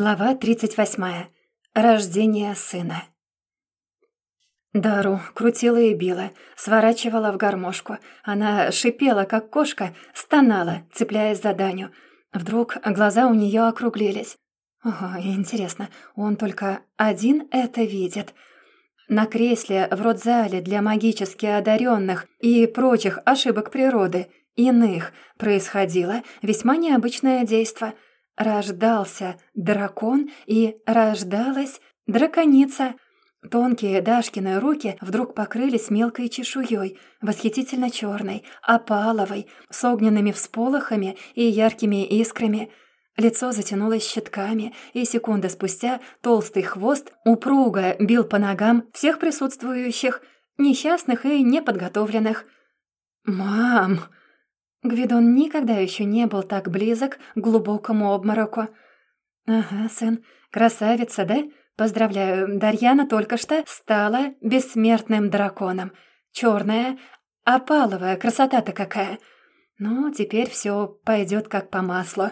Глава 38. Рождение сына. Дару крутила и била, сворачивала в гармошку. Она шипела, как кошка, стонала, цепляясь за Даню. Вдруг глаза у нее округлились. Ого, интересно, он только один это видит? На кресле в родзале для магически одаренных и прочих ошибок природы, иных, происходило весьма необычное действие — Рождался дракон и рождалась драконица. Тонкие Дашкины руки вдруг покрылись мелкой чешуей, восхитительно черной, опаловой, с огненными всполохами и яркими искрами. Лицо затянулось щитками, и секунды спустя толстый хвост упруго бил по ногам всех присутствующих, несчастных и неподготовленных. «Мам!» Гвидон никогда еще не был так близок к глубокому обмороку. «Ага, сын, красавица, да? Поздравляю, Дарьяна только что стала бессмертным драконом. Черная, опаловая, красота-то какая! Ну, теперь все пойдет как по маслу.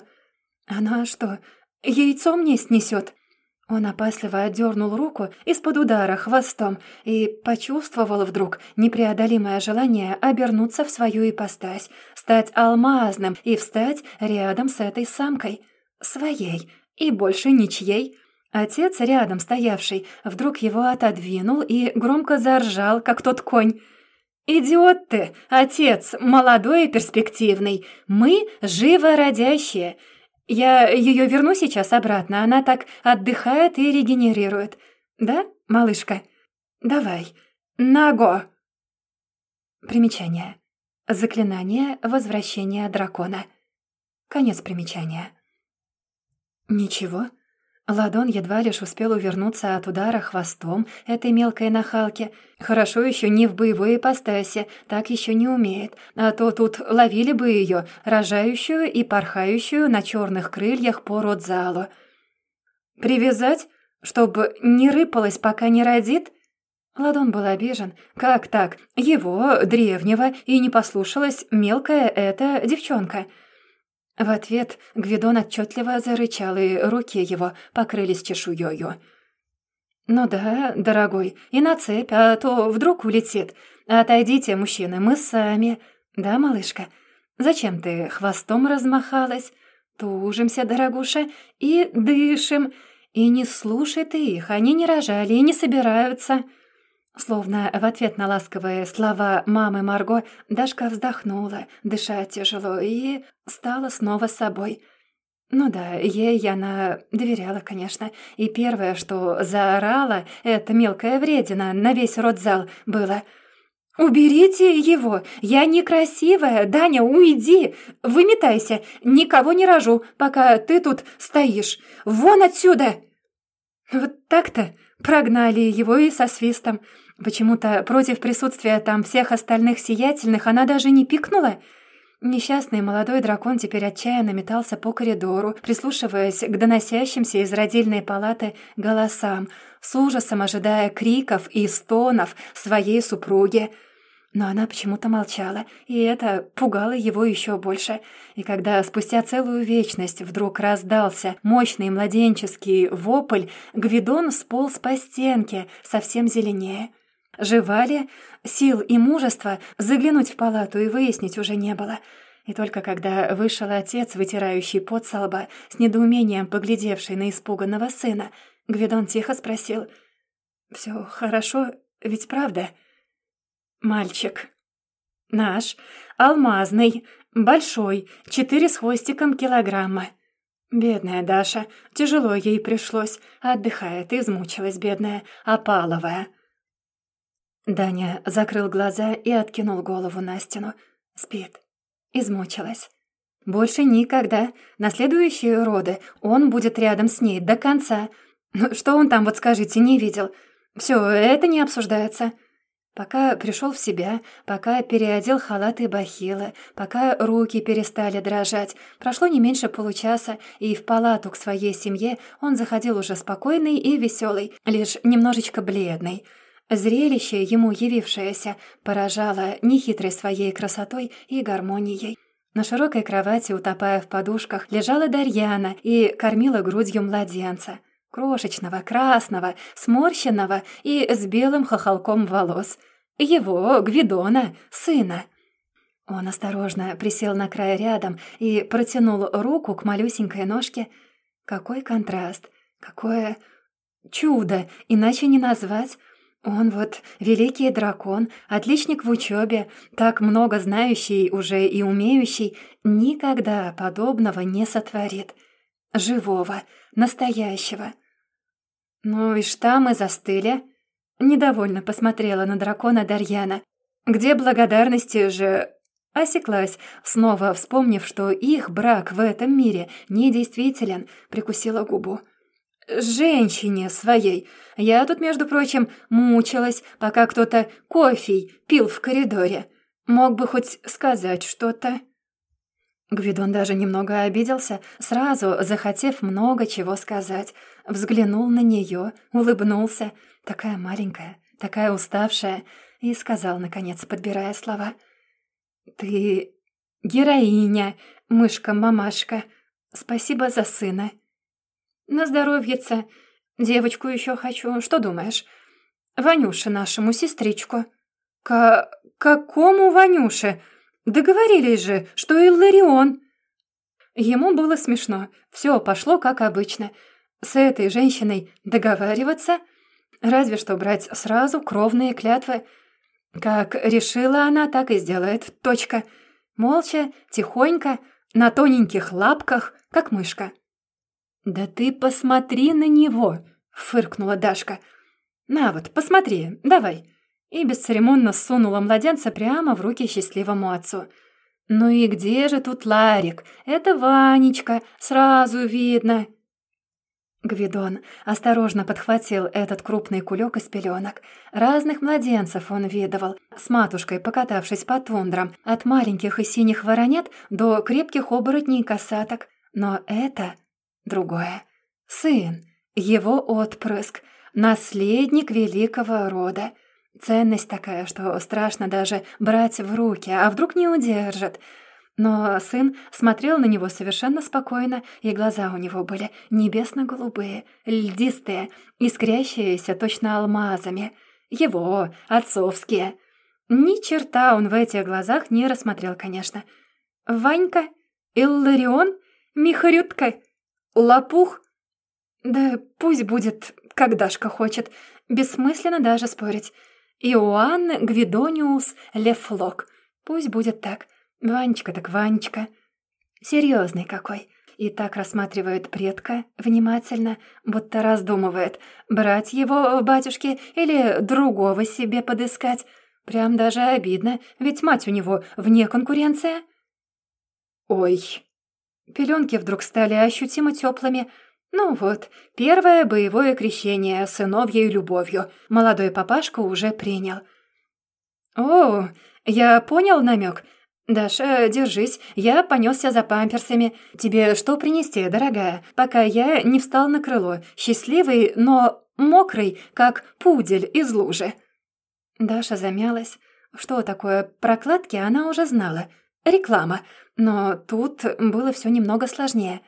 Она что, яйцо мне снесет? Он опасливо отдернул руку из-под удара хвостом и почувствовал вдруг непреодолимое желание обернуться в свою ипостась, стать алмазным и встать рядом с этой самкой. Своей и больше ничьей. Отец, рядом стоявший, вдруг его отодвинул и громко заржал, как тот конь. «Идиот ты, отец, молодой и перспективный. Мы живородящие. Я ее верну сейчас обратно, она так отдыхает и регенерирует. Да, малышка? Давай. Наго!» Примечание. Заклинание возвращения дракона. Конец примечания. «Ничего?» Ладон едва лишь успел увернуться от удара хвостом этой мелкой нахалки. Хорошо еще не в боевой ипостаси, так еще не умеет. А то тут ловили бы ее, рожающую и порхающую на черных крыльях по родзалу. «Привязать? Чтобы не рыпалась, пока не родит?» Ладон был обижен. «Как так? Его, древнего, и не послушалась мелкая эта девчонка». В ответ Гвидон отчетливо зарычал, и руки его покрылись чешуёю. «Ну да, дорогой, и на цепь, а то вдруг улетит. Отойдите, мужчины, мы сами. Да, малышка? Зачем ты хвостом размахалась? Тужимся, дорогуша, и дышим. И не слушай ты их, они не рожали и не собираются». Словно в ответ на ласковые слова мамы Марго, Дашка вздохнула, дыша тяжело, и стала снова собой. Ну да, ей она доверяла, конечно, и первое, что заорала эта мелкая вредина на весь родзал, было «Уберите его! Я некрасивая! Даня, уйди! Выметайся! Никого не рожу, пока ты тут стоишь! Вон отсюда!» Вот так-то прогнали его и со свистом. Почему-то против присутствия там всех остальных сиятельных она даже не пикнула. Несчастный молодой дракон теперь отчаянно метался по коридору, прислушиваясь к доносящимся из родильной палаты голосам, с ужасом ожидая криков и стонов своей супруги. Но она почему-то молчала, и это пугало его еще больше. И когда спустя целую вечность вдруг раздался мощный младенческий вопль, Гвидон сполз по стенке, совсем зеленее. Жива ли? Сил и мужества заглянуть в палату и выяснить уже не было. И только когда вышел отец, вытирающий пот со лба, с недоумением поглядевший на испуганного сына, Гвидон тихо спросил, «Все хорошо, ведь правда?» «Мальчик. Наш, алмазный, большой, четыре с хвостиком килограмма». Бедная Даша, тяжело ей пришлось, отдыхает, измучилась бедная, опаловая. Даня закрыл глаза и откинул голову на стену. Спит. Измучилась. Больше никогда. На следующие роды он будет рядом с ней до конца. Ну, что он там, вот скажите, не видел? Все, это не обсуждается. Пока пришел в себя, пока переодел халат и бахилы, пока руки перестали дрожать, прошло не меньше получаса, и в палату к своей семье он заходил уже спокойный и веселый, лишь немножечко бледный. Зрелище, ему явившееся, поражало нехитрой своей красотой и гармонией. На широкой кровати, утопая в подушках, лежала Дарьяна и кормила грудью младенца. Крошечного, красного, сморщенного и с белым хохолком волос. Его, Гвидона, сына. Он осторожно присел на край рядом и протянул руку к малюсенькой ножке. Какой контраст, какое чудо, иначе не назвать. Он вот великий дракон, отличник в учебе, так много знающий уже и умеющий, никогда подобного не сотворит. Живого, настоящего. «Ну и что мы застыли?» Недовольно посмотрела на дракона Дарьяна. «Где благодарности же Осеклась, снова вспомнив, что их брак в этом мире недействителен, прикусила губу. «Женщине своей. Я тут, между прочим, мучилась, пока кто-то кофе пил в коридоре. Мог бы хоть сказать что-то». Гвидон даже немного обиделся, сразу захотев много чего сказать. Взглянул на нее, улыбнулся, такая маленькая, такая уставшая, и сказал, наконец, подбирая слова — «Ты героиня, мышка-мамашка. Спасибо за сына». «На здоровьице. Девочку еще хочу. Что думаешь?» «Ванюше нашему, сестричку». «К... какому Ванюше? Договорились же, что Илларион». Ему было смешно. Все пошло как обычно. С этой женщиной договариваться? Разве что брать сразу кровные клятвы — как решила она, так и сделает. Точка. Молча, тихонько, на тоненьких лапках, как мышка. «Да ты посмотри на него!» — фыркнула Дашка. «На вот, посмотри, давай!» И бесцеремонно сунула младенца прямо в руки счастливому отцу. «Ну и где же тут Ларик? Это Ванечка, сразу видно!» Гвидон осторожно подхватил этот крупный кулек из пеленок. Разных младенцев он видывал, с матушкой покатавшись по тундрам, от маленьких и синих воронят до крепких оборотней косаток. Но это другое. Сын, его отпрыск, наследник великого рода. Ценность такая, что страшно даже брать в руки, а вдруг не удержат — но сын смотрел на него совершенно спокойно, и глаза у него были небесно-голубые, льдистые, искрящиеся точно алмазами. Его, отцовские. Ни черта он в этих глазах не рассмотрел, конечно. Ванька? Илларион? Михарютка? Лопух? Да пусть будет, как Дашка хочет. Бессмысленно даже спорить. Иоанн Гвидониус Лефлок. Пусть будет так. Ванечка так Ванечка. Серьезный какой. И так рассматривает предка внимательно, будто раздумывает, брать его батюшке или другого себе подыскать. Прям даже обидно, ведь мать у него вне конкуренции. Ой. Пеленки вдруг стали ощутимо теплыми. Ну вот, первое боевое крещение сыновьей любовью. Молодой папашка уже принял. О, я понял намек. «Даша, держись, я понесся за памперсами. Тебе что принести, дорогая, пока я не встал на крыло, счастливый, но мокрый, как пудель из лужи?» Даша замялась. Что такое прокладки, она уже знала. Реклама. Но тут было все немного сложнее.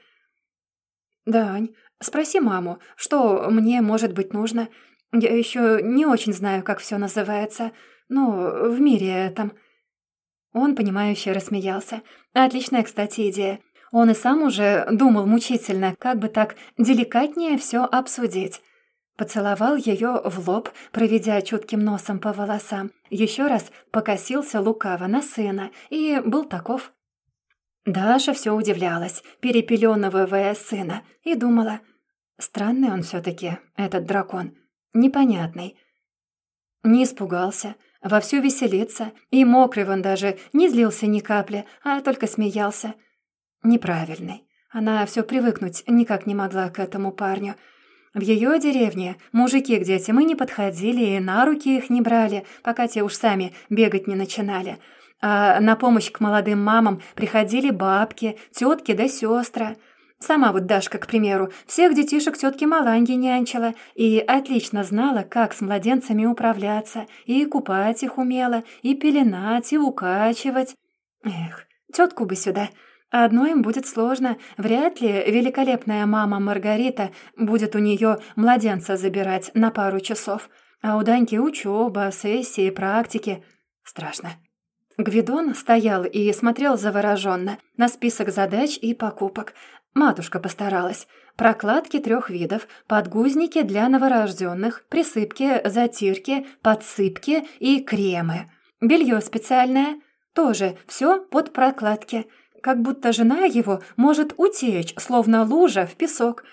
«Дань, спроси маму, что мне, может быть, нужно. Я еще не очень знаю, как все называется. Ну, в мире этом». Он, понимающе рассмеялся. «Отличная, кстати, идея. Он и сам уже думал мучительно, как бы так деликатнее все обсудить». Поцеловал ее в лоб, проведя чутким носом по волосам. Еще раз покосился лукаво на сына и был таков. Даша все удивлялась, перепеленывая сына, и думала, странный он все-таки, этот дракон, непонятный. Не испугался, Вовсю веселится, и мокрый вон даже не злился ни капли, а только смеялся. Неправильный. Она все привыкнуть никак не могла к этому парню. В ее деревне мужики к детям и не подходили, и на руки их не брали, пока те уж сами бегать не начинали. А на помощь к молодым мамам приходили бабки, тетки да сестры. Сама вот Дашка, к примеру, всех детишек тетки Маланги нянчила и отлично знала, как с младенцами управляться, и купать их умела, и пеленать, и укачивать. Эх, Тетку бы сюда. Одно им будет сложно. Вряд ли великолепная мама Маргарита будет у нее младенца забирать на пару часов. А у Даньки учеба, сессии, практики. Страшно. Гвидон стоял и смотрел завороженно на список задач и покупок. Матушка постаралась. Прокладки трех видов, подгузники для новорожденных, присыпки, затирки, подсыпки и кремы. Белье специальное. Тоже все под прокладки как будто жена его может утечь, словно лужа в песок.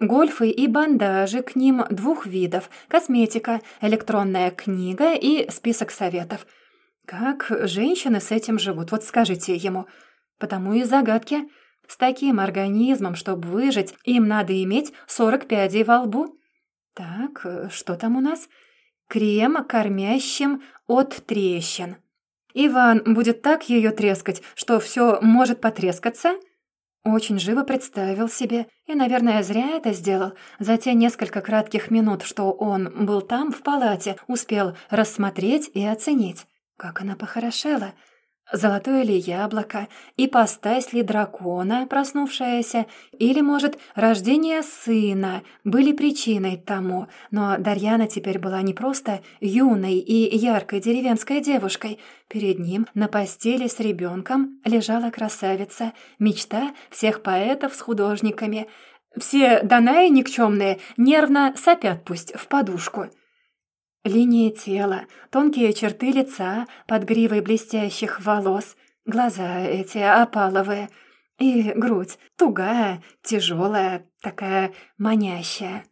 Гольфы и бандажи к ним двух видов, косметика, электронная книга и список советов. Как женщины с этим живут, вот скажите ему. Потому и загадки. С таким организмом, чтобы выжить, им надо иметь 40 пядей во лбу. Так, что там у нас? Крем кормящим от трещин. Иван будет так ее трескать, что все может потрескаться?» Очень живо представил себе, и, наверное, зря это сделал. За те несколько кратких минут, что он был там, в палате, успел рассмотреть и оценить. Как она похорошела, Золотое ли яблоко, ипостась ли дракона, проснувшаяся, или, может, рождение сына были причиной тому, но Дарьяна теперь была не просто юной и яркой деревенской девушкой. Перед ним на постели с ребенком лежала красавица, мечта всех поэтов с художниками. Все Данаи никчемные нервно сопят пусть в подушку. Линии тела, тонкие черты лица под гривой блестящих волос, глаза эти опаловые и грудь тугая, тяжелая, такая манящая.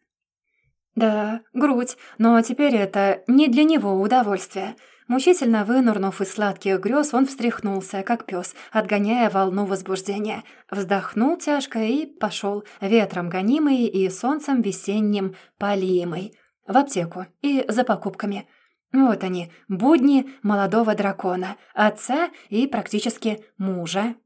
Да, грудь, но теперь это не для него удовольствие. Мучительно вынурнув из сладких грез, он встряхнулся, как пес, отгоняя волну возбуждения. Вздохнул тяжко и пошел, ветром гонимый и солнцем весенним полимый в аптеку и за покупками. Вот они, будни молодого дракона, отца и практически мужа.